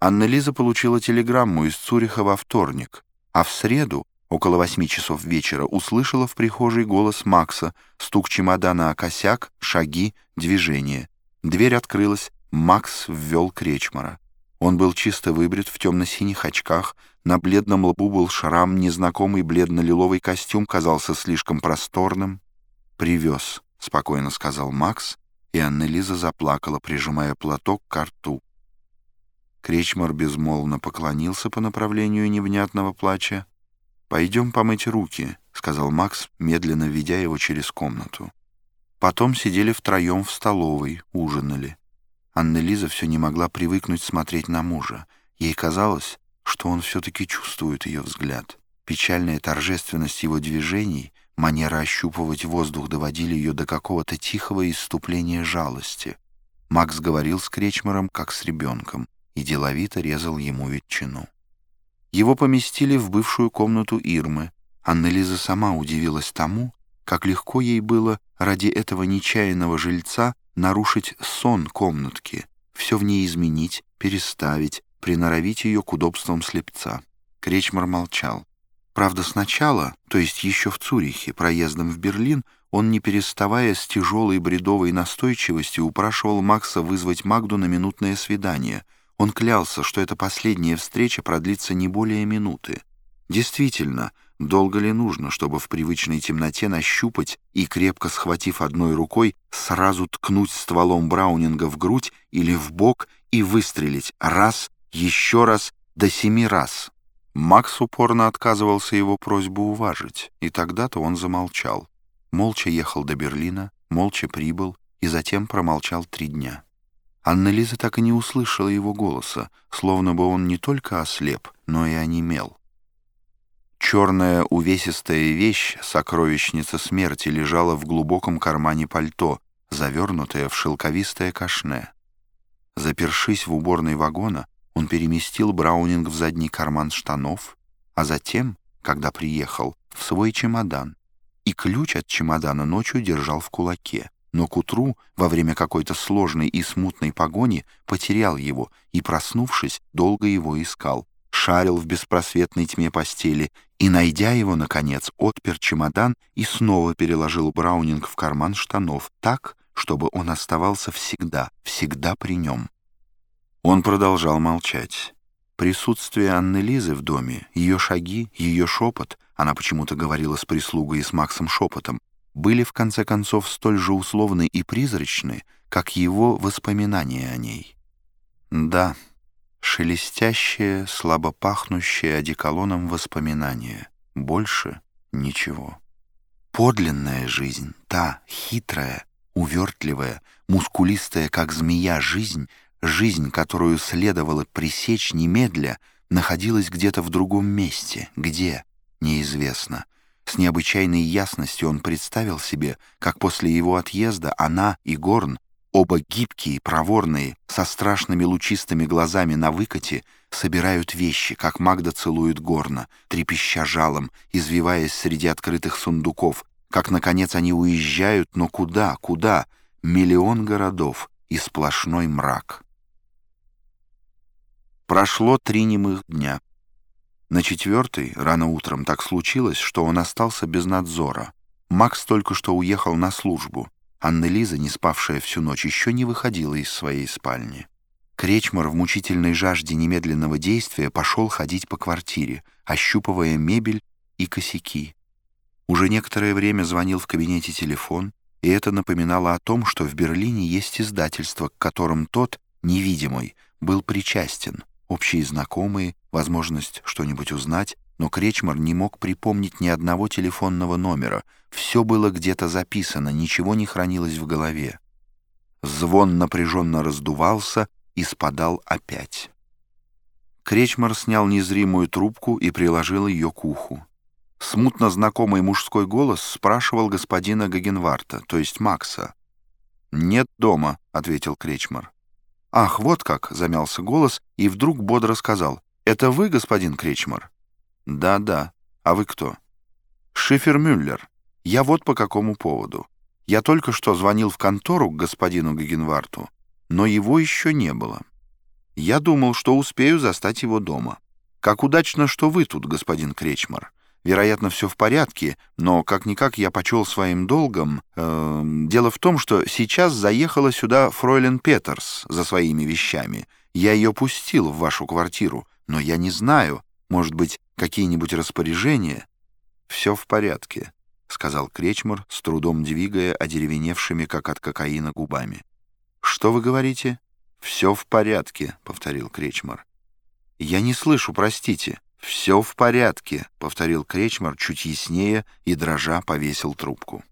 Анна-Лиза получила телеграмму из Цюриха во вторник, а в среду, около восьми часов вечера, услышала в прихожей голос Макса, стук чемодана о косяк, шаги, движение. Дверь открылась, Макс ввел Кречмара. Он был чисто выбрит в темно-синих очках, на бледном лбу был шрам, незнакомый бледно-лиловый костюм казался слишком просторным. «Привез», — спокойно сказал Макс, и Анна-Лиза заплакала, прижимая платок к рту. Кречмар безмолвно поклонился по направлению невнятного плача. «Пойдем помыть руки», — сказал Макс, медленно ведя его через комнату. Потом сидели втроем в столовой, ужинали. Анна-Лиза все не могла привыкнуть смотреть на мужа. Ей казалось, что он все-таки чувствует ее взгляд. Печальная торжественность его движений, манера ощупывать воздух доводили ее до какого-то тихого иступления жалости. Макс говорил с Кречмаром, как с ребенком и деловито резал ему ветчину. Его поместили в бывшую комнату Ирмы. Аннелиза сама удивилась тому, как легко ей было ради этого нечаянного жильца нарушить сон комнатки, все в ней изменить, переставить, приноровить ее к удобствам слепца. Кречмар молчал. Правда, сначала, то есть еще в Цюрихе, проездом в Берлин, он, не переставая с тяжелой бредовой настойчивостью, упрашивал Макса вызвать Магду на минутное свидание — он клялся, что эта последняя встреча продлится не более минуты. Действительно, долго ли нужно, чтобы в привычной темноте нащупать и, крепко схватив одной рукой, сразу ткнуть стволом Браунинга в грудь или в бок и выстрелить раз, еще раз, до семи раз? Макс упорно отказывался его просьбу уважить, и тогда-то он замолчал. Молча ехал до Берлина, молча прибыл и затем промолчал три дня. Анна-Лиза так и не услышала его голоса, словно бы он не только ослеп, но и онемел. Черная увесистая вещь, сокровищница смерти, лежала в глубоком кармане пальто, завернутая в шелковистое кашне. Запершись в уборной вагона, он переместил Браунинг в задний карман штанов, а затем, когда приехал, в свой чемодан, и ключ от чемодана ночью держал в кулаке но к утру, во время какой-то сложной и смутной погони, потерял его и, проснувшись, долго его искал, шарил в беспросветной тьме постели и, найдя его, наконец, отпер чемодан и снова переложил Браунинг в карман штанов так, чтобы он оставался всегда, всегда при нем. Он продолжал молчать. Присутствие Анны Лизы в доме, ее шаги, ее шепот, она почему-то говорила с прислугой и с Максом шепотом, были в конце концов столь же условны и призрачны, как его воспоминания о ней. Да, шелестящее, слабо пахнущее одеколоном воспоминание. Больше ничего. Подлинная жизнь, та хитрая, увертливая, мускулистая, как змея, жизнь, жизнь, которую следовало пресечь немедля, находилась где-то в другом месте. Где? Неизвестно. С необычайной ясностью он представил себе, как после его отъезда она и Горн, оба гибкие, проворные, со страшными лучистыми глазами на выкате, собирают вещи, как Магда целует Горна, трепеща жалом, извиваясь среди открытых сундуков, как, наконец, они уезжают, но куда, куда? Миллион городов и сплошной мрак. Прошло три немых дня. На четвертый, рано утром, так случилось, что он остался без надзора. Макс только что уехал на службу. Анна-Лиза, не спавшая всю ночь, еще не выходила из своей спальни. Кречмар в мучительной жажде немедленного действия пошел ходить по квартире, ощупывая мебель и косяки. Уже некоторое время звонил в кабинете телефон, и это напоминало о том, что в Берлине есть издательство, к которым тот, невидимый, был причастен — общие знакомые, возможность что-нибудь узнать, но Кречмар не мог припомнить ни одного телефонного номера. Все было где-то записано, ничего не хранилось в голове. Звон напряженно раздувался и спадал опять. Кречмар снял незримую трубку и приложил ее к уху. Смутно знакомый мужской голос спрашивал господина Гагенварта, то есть Макса. «Нет дома», — ответил Кречмар. «Ах, вот как!» — замялся голос и вдруг бодро сказал. «Это вы, господин Кречмар?» «Да, да. А вы кто?» «Шифер Мюллер. Я вот по какому поводу. Я только что звонил в контору к господину Гагенварту, но его еще не было». Я думал, что успею застать его дома. Как удачно, что вы тут, господин Кречмар. Вероятно, все в порядке, но как-никак я почел своим долгом. Э, дело в том, что сейчас заехала сюда фройлен Петерс за своими вещами. Я ее пустил в вашу квартиру, но я не знаю, может быть, какие-нибудь распоряжения? Все в порядке, — сказал Кречмар, с трудом двигая одеревеневшими, как от кокаина, губами. «Что вы говорите?» «Все в порядке», — повторил Кречмар. «Я не слышу, простите». «Все в порядке», — повторил Кречмар чуть яснее и, дрожа, повесил трубку.